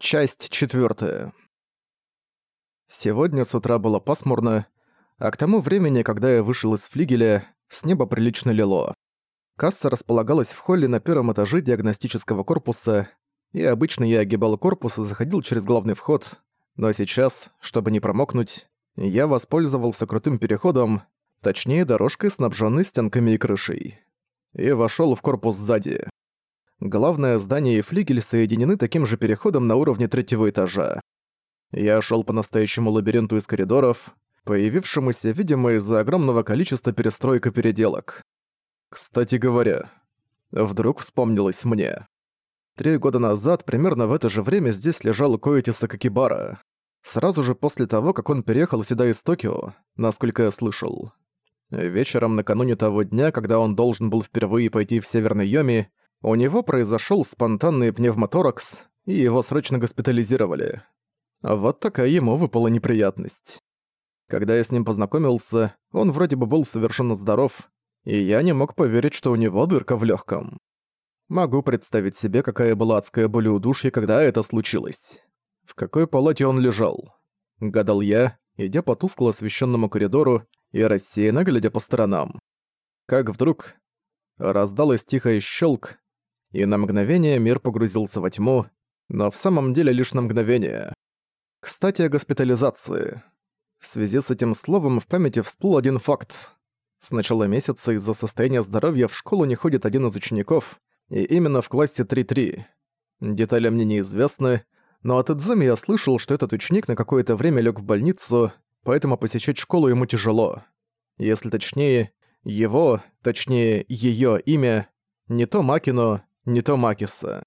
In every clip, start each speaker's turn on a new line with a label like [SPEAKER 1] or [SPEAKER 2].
[SPEAKER 1] Часть четвертая. Сегодня с утра было пасмурно, а к тому времени, когда я вышел из флигеля, с неба прилично лило. Касса располагалась в холле на первом этаже диагностического корпуса, и обычно я огибал корпус и заходил через главный вход, но сейчас, чтобы не промокнуть, я воспользовался крутым переходом, точнее дорожкой, снабженной стенками и крышей, и вошел в корпус сзади. Главное здание и флигель соединены таким же переходом на уровне третьего этажа. Я шел по настоящему лабиринту из коридоров, появившемуся, видимо, из-за огромного количества перестроек и переделок. Кстати говоря, вдруг вспомнилось мне. Три года назад, примерно в это же время, здесь лежал Коэти Сакакибара. Сразу же после того, как он переехал сюда из Токио, насколько я слышал. Вечером накануне того дня, когда он должен был впервые пойти в Северный Йоми, у него произошел спонтанный пневмоторакс, и его срочно госпитализировали. Вот такая ему выпала неприятность. Когда я с ним познакомился, он вроде бы был совершенно здоров, и я не мог поверить, что у него дырка в легком. Могу представить себе, какая была адская боль у удушья, когда это случилось. В какой палате он лежал? Гадал я, идя по тускло освещенному коридору и рассеянно глядя по сторонам. Как вдруг раздалось тихое щелк, и на мгновение мир погрузился во тьму, но в самом деле лишь на мгновение. Кстати, о госпитализации. В связи с этим словом в памяти всплыл один факт. С начала месяца из-за состояния здоровья в школу не ходит один из учеников, и именно в классе 3-3. Детали мне неизвестны, но от Идзуми я слышал, что этот ученик на какое-то время лег в больницу, поэтому посещать школу ему тяжело. Если точнее, его, точнее, ее имя, не то Макино, не то Макиса.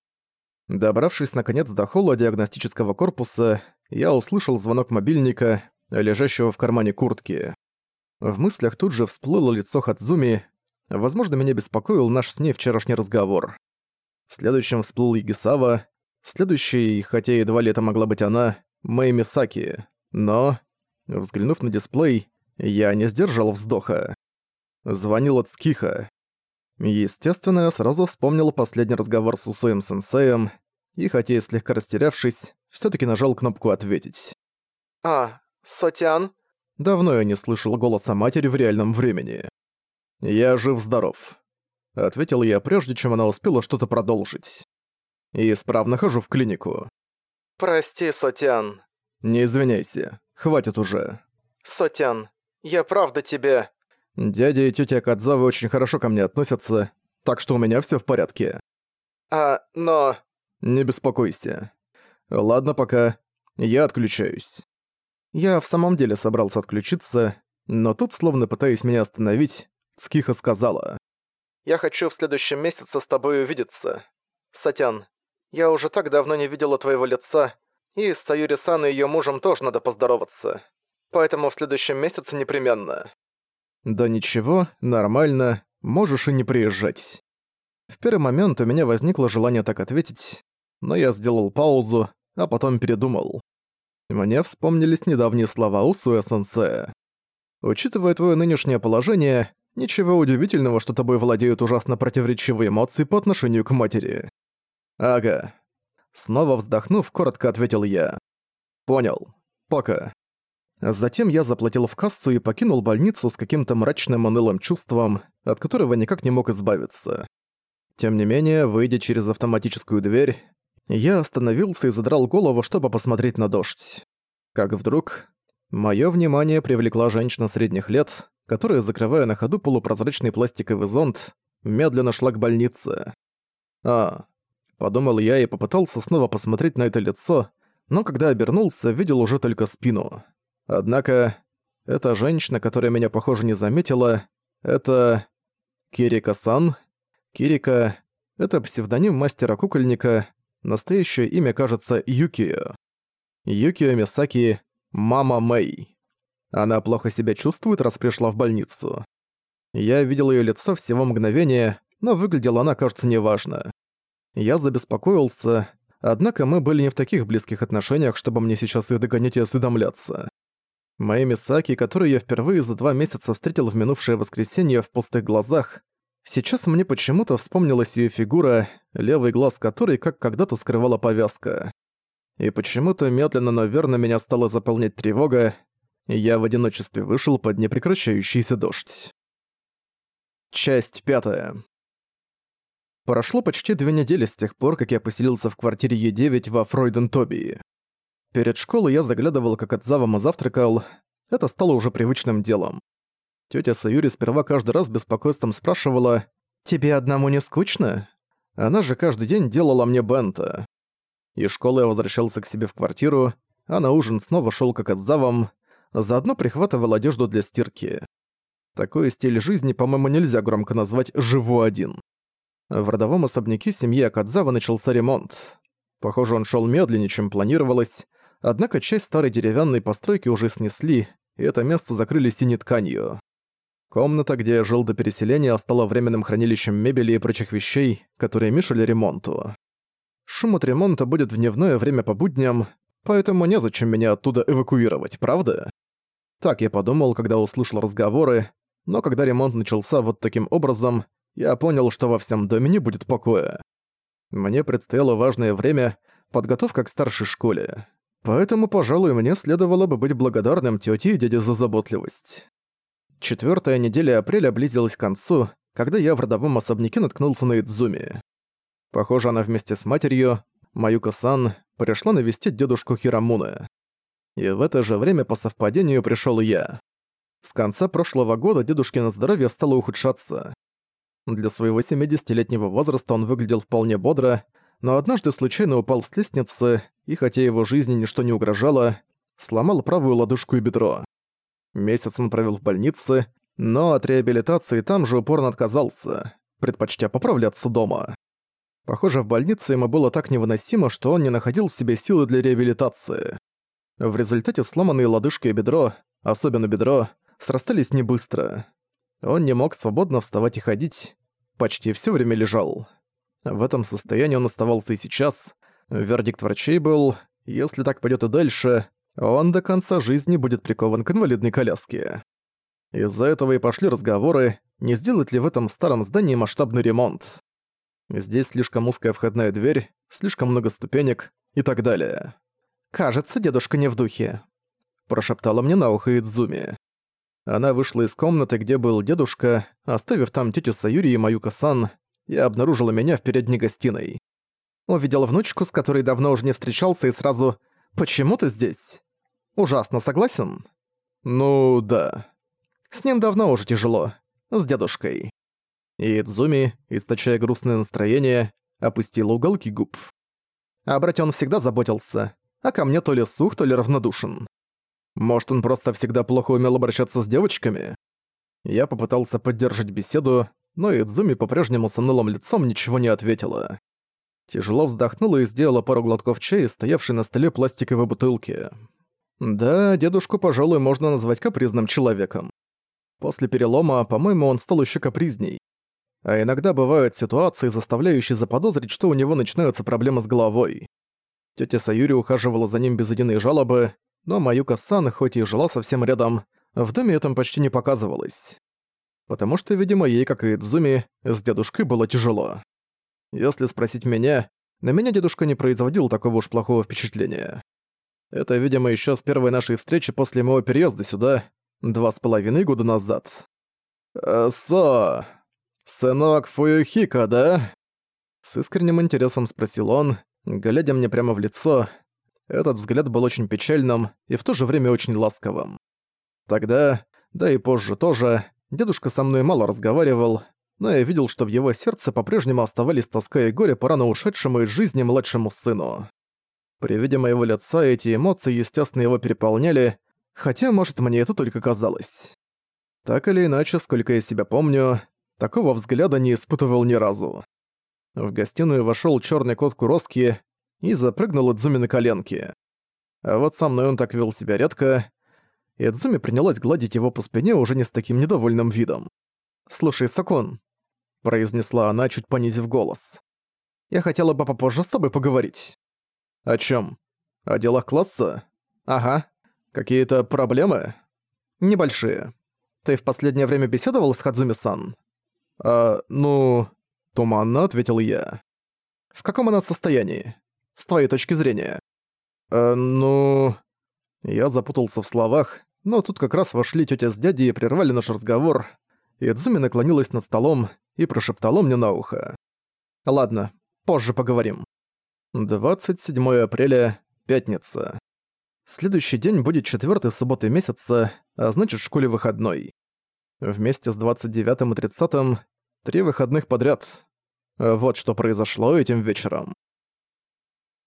[SPEAKER 1] Добравшись наконец до холла диагностического корпуса, я услышал звонок мобильника, лежащего в кармане куртки. В мыслях тут же всплыло лицо Хадзуми. Возможно, меня беспокоил наш с ней вчерашний разговор. Следующим всплыл Игисава, следующий, хотя едва ли это могла быть она, Мэй Мисаки. Но, взглянув на дисплей, я не сдержал вздоха. Звонил от Скиха. Естественно, я сразу вспомнил последний разговор с Усоем Сенсеем, и хотя и слегка растерявшись, все таки нажал кнопку «Ответить».
[SPEAKER 2] «А, Сотян?»
[SPEAKER 1] Давно я не слышал голоса матери в реальном времени. «Я жив-здоров», — ответил я, прежде чем она успела что-то продолжить. «И исправно хожу в клинику».
[SPEAKER 2] «Прости, Сотян».
[SPEAKER 1] «Не извиняйся, хватит уже».
[SPEAKER 2] «Сотян, я правда тебе...»
[SPEAKER 1] Дядя и тетя Кадзавы очень хорошо ко мне относятся, так что у меня все в порядке.
[SPEAKER 2] А, но...
[SPEAKER 1] Не беспокойся. Ладно пока. Я отключаюсь. Я в самом деле собрался отключиться, но тут, словно пытаясь меня остановить, Цкиха сказала.
[SPEAKER 2] «Я хочу в следующем месяце с тобой увидеться. Сатян, я уже так давно не видела твоего лица, и с Саюри-сан и её мужем тоже надо поздороваться. Поэтому в следующем месяце непременно».
[SPEAKER 1] «Да ничего, нормально, можешь и не приезжать». В первый момент у меня возникло желание так ответить, но я сделал паузу, а потом передумал. Мне вспомнились недавние слова Усуя-сенсея. Учитывая твое нынешнее положение, ничего удивительного, что тобой владеют ужасно противоречивые эмоции по отношению к матери. Ага. Снова вздохнув, коротко ответил я. Понял. Пока. Затем я заплатил в кассу и покинул больницу с каким-то мрачным унылым чувством, от которого никак не мог избавиться. Тем не менее, выйдя через автоматическую дверь, я остановился и задрал голову, чтобы посмотреть на дождь. Как вдруг, моё внимание привлекла женщина средних лет, которая, закрывая на ходу полупрозрачный пластиковый зонт, медленно шла к больнице. А, подумал я и попытался снова посмотреть на это лицо, но когда обернулся, видел уже только спину. Однако, эта женщина, которая меня, похоже, не заметила, это... Кирика-сан? Кирика — это псевдоним мастера-кукольника, настоящее имя, кажется, Юкио. Юкио Мисаки — Мама Мэй. Она плохо себя чувствует, раз пришла в больницу. Я видел ее лицо всего мгновения, но выглядела она, кажется, неважно. Я забеспокоился, однако мы были не в таких близких отношениях, чтобы мне сейчас ее догонять и осведомляться. Мои Мисаки, которую я впервые за два месяца встретил в минувшее воскресенье в пустых глазах, сейчас мне почему-то вспомнилась ее фигура, левый глаз которой как когда-то скрывала повязка. И почему-то медленно, но верно меня стала заполнять тревога, и я в одиночестве вышел под непрекращающийся дождь. Часть пятая. Прошло почти две недели с тех пор, как я поселился в квартире Е9 во Фройден-Тобии. Перед школой я заглядывал, как отзавом и завтракал. Это стало уже привычным делом. Тётя Саюри сперва каждый раз беспокойством спрашивала «Тебе одному не скучно?» Она же каждый день делала мне бента. Из школы я возвращался к себе в квартиру, а на ужин снова шёл как отзавом, заодно прихватывал одежду для стирки. Такой стиль жизни, по-моему, нельзя громко назвать «живу один». В родовом особняке семьи Акадзава начался ремонт. Похоже, он шел медленнее, чем планировалось, однако часть старой деревянной постройки уже снесли, и это место закрыли синей тканью. Комната, где я жил до переселения, стала временным хранилищем мебели и прочих вещей, которые мешали ремонту. Шум от ремонта будет в дневное время по будням, поэтому незачем меня оттуда эвакуировать, правда? Так я подумал, когда услышал разговоры, но когда ремонт начался вот таким образом, я понял, что во всем доме не будет покоя. Мне предстояло важное время — подготовка к старшей школе. Поэтому, пожалуй, мне следовало бы быть благодарным тёте и дяде за заботливость. Четвёртая неделя апреля близилась к концу, когда я в родовом особняке наткнулся на Идзуми. Похоже, она вместе с матерью, Маюка-сан, пришла навестить дедушку Хирамуны. И в это же время по совпадению пришёл я. С конца прошлого года дедушкино здоровье стало ухудшаться. Для своего 70-летнего возраста он выглядел вполне бодро, но однажды случайно упал с лестницы, и хотя его жизни ничто не угрожало, сломал правую лодыжку и бедро. Месяц он провел в больнице, но от реабилитации там же упорно отказался, предпочтя поправляться дома. Похоже, в больнице ему было так невыносимо, что он не находил в себе силы для реабилитации. В результате сломанные лодыжка и бедро, особенно бедро, срастались не быстро. Он не мог свободно вставать и ходить, почти все время лежал. В этом состоянии он оставался и сейчас. Вердикт врачей был, если так пойдет и дальше, он до конца жизни будет прикован к инвалидной коляске. Из-за этого и пошли разговоры, не сделать ли в этом старом здании масштабный ремонт. Здесь слишком узкая входная дверь, слишком много ступенек и так далее. «Кажется, дедушка не в духе», – прошептала мне на ухо Идзуми. Она вышла из комнаты, где был дедушка, оставив там тетю Саюри и Маюка-сан, и обнаружила меня в передней гостиной. Увидела внучку, с которой давно уже не встречался, и сразу «Почему ты здесь?» «Ужасно, согласен?» «Ну, да. С ним давно уже тяжело. С дедушкой». И Идзуми, источая грустное настроение, опустила уголки губ. О брате он всегда заботился, а ко мне то ли сух, то ли равнодушен. Может, он просто всегда плохо умел обращаться с девочками? Я попытался поддержать беседу, но Идзуми по-прежнему с унылым лицом ничего не ответила. Тяжело вздохнула и сделала пару глотков чая, стоявшей на столе пластиковой бутылки. Да, дедушку, пожалуй, можно назвать капризным человеком. После перелома, по-моему, он стал еще капризней. А иногда бывают ситуации, заставляющие заподозрить, что у него начинаются проблемы с головой. Тётя Саюри ухаживала за ним без единой жалобы, но Маюка-сан, хоть и жила совсем рядом, в доме этом почти не показывалось. Потому что, видимо, ей, как и Идзуми, с дедушкой было тяжело. Если спросить меня, на меня дедушка не производил такого уж плохого впечатления. Это, видимо, еще с первой нашей встречи после моего переезда сюда, два с половиной года назад. «Э, «Со, сынок Фуюхика, да?» С искренним интересом спросил он, глядя мне прямо в лицо, этот взгляд был очень печальным и в то же время очень ласковым. Тогда, да и позже тоже, дедушка со мной мало разговаривал, но я видел, что в его сердце по-прежнему оставались тоска и горе по рано ушедшему из жизни младшему сыну. При виде моего лица эти эмоции, естественно, его переполняли, хотя, может, мне это только казалось. Так или иначе, сколько я себя помню, такого взгляда не испытывал ни разу. В гостиную вошёл чёрный кот Куроски и запрыгнул Идзуми на коленки. А вот со мной он так вел себя редко. Идзуми принялась гладить его по спине уже не с таким недовольным видом. «Слушай, Сакон», — произнесла она, чуть понизив голос. «Я хотела бы попозже с тобой поговорить». «О чем? О делах класса?» «Ага. Какие-то проблемы?» «Небольшие. Ты в последнее время беседовал с Хадзуми-сан?» «А, ну...» — туманно ответил я. «В каком она состоянии?» с твоей точки зрения. «Э, ну...» Я запутался в словах, но тут как раз вошли тетя с дядей и прервали наш разговор. Идзуми наклонилась над столом и прошептала мне на ухо. «Ладно, позже поговорим». 27 апреля, пятница. Следующий день будет четвёртой субботы месяца, а значит в школе выходной. Вместе с 29 и 30 три выходных подряд. Вот что произошло этим вечером.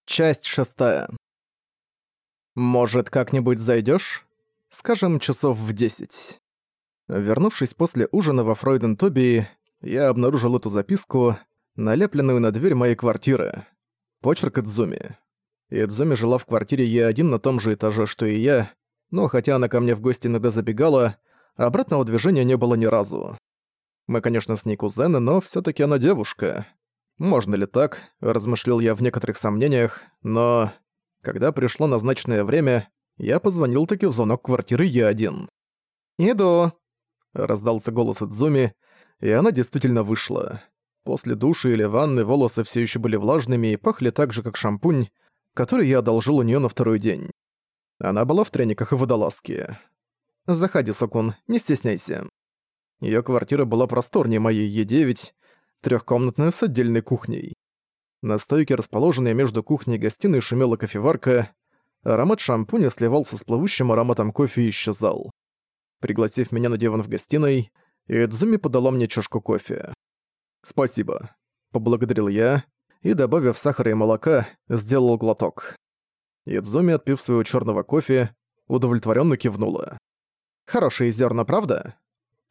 [SPEAKER 1] Часть шестая. «Может, как-нибудь зайдёшь? Скажем, часов в десять». Вернувшись после ужина во Фройден-Тоби, я обнаружил эту записку, налепленную на дверь моей квартиры. Почерк Идзуми. Идзуми жила в квартире Е1 на том же этаже, что и я, но хотя она ко мне в гости иногда забегала, обратного движения не было ни разу. Мы, конечно, с ней кузены, но всё таки она девушка. Можно ли так, размышлял я в некоторых сомнениях, но... Когда пришло назначенное время, я позвонил таки в звонок квартиры Е1. «Иду!» — раздался голос Идзуми, и она действительно вышла. После души или ванны волосы все еще были влажными и пахли так же, как шампунь, который я одолжил у нее на второй день. Она была в трениках и водолазке. «Заходи, Сокун, не стесняйся». Ее квартира была просторнее моей Е9, трехкомнатная с отдельной кухней. На стойке, расположенной между кухней и гостиной, шумела кофеварка. Аромат шампуня сливался с плывущим ароматом кофе и исчезал. Пригласив меня на диван в гостиной, Идзуми подала мне чашку кофе. «Спасибо», — поблагодарил я, и, добавив сахара и молока, сделал глоток. Идзуми, отпив своего черного кофе, удовлетворенно кивнула. «Хорошие зерна, правда?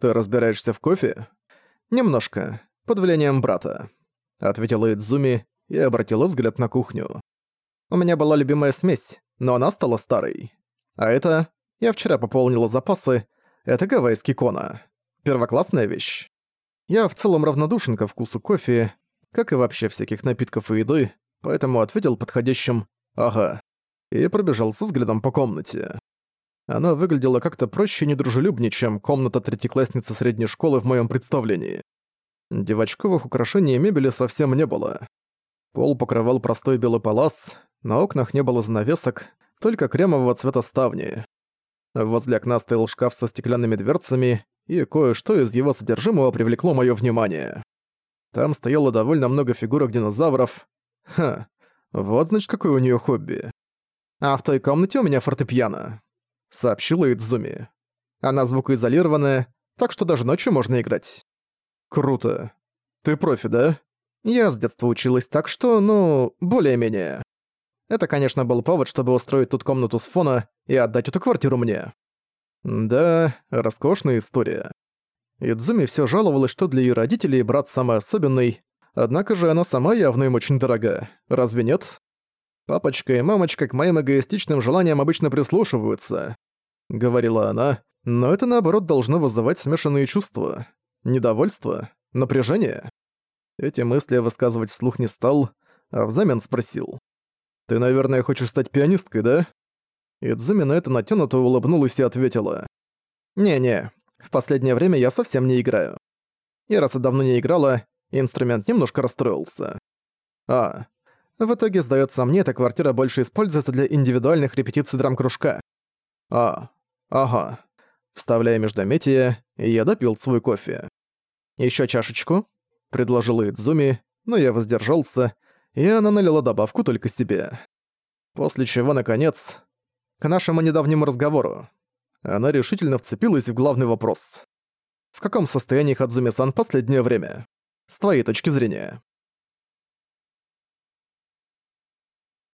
[SPEAKER 1] Ты разбираешься в кофе?» «Немножко, под влиянием брата», — ответила Идзуми, и обратила взгляд на кухню. У меня была любимая смесь, но она стала старой. А это... Я вчера пополнила запасы. Это гавайский кона. Первоклассная вещь. Я в целом равнодушен ко вкусу кофе, как и вообще всяких напитков и еды, поэтому ответил подходящим «ага» и пробежался взглядом по комнате. Она выглядела как-то проще и недружелюбнее, чем комната третьеклассницы средней школы в моем представлении. Девочковых украшений и мебели совсем не было. Пол покрывал простой белый палас, на окнах не было занавесок, только кремового цвета ставни. Возле окна стоял шкаф со стеклянными дверцами, и кое-что из его содержимого привлекло моё внимание. Там стояло довольно много фигурок динозавров. Ха, вот значит какое у неё хобби. А в той комнате у меня фортепиано, сообщила Идзуми. Она звукоизолированная, так что даже ночью можно играть. Круто. Ты профи, да? Я с детства училась так, что, ну, более-менее. Это, конечно, был повод, чтобы устроить тут комнату с фона и отдать эту квартиру мне. Да, роскошная история. Идзуми все жаловалась, что для ее родителей брат самый особенный, однако же она сама явно им очень дорога. Разве нет? Папочка и мамочка к моим эгоистичным желаниям обычно прислушиваются, говорила она, но это наоборот должно вызывать смешанные чувства. Недовольство, напряжение. Эти мысли высказывать вслух не стал, а взамен спросил. «Ты, наверное, хочешь стать пианисткой, да?» Идзуми на это натянуто улыбнулась и ответила. «Не-не, в последнее время я совсем не играю. И раз я давно не играла, инструмент немножко расстроился. А, в итоге, сдается мне, эта квартира больше используется для индивидуальных репетиций драм-кружка. А, ага. Вставляя междометие, я допил свой кофе. Еще чашечку?» — предложила Идзуми, но я воздержался, и она налила добавку только себе. После чего, наконец, к нашему недавнему разговору. Она решительно вцепилась в главный вопрос. В каком состоянии Хадзуми-сан последнее время? С твоей точки зрения.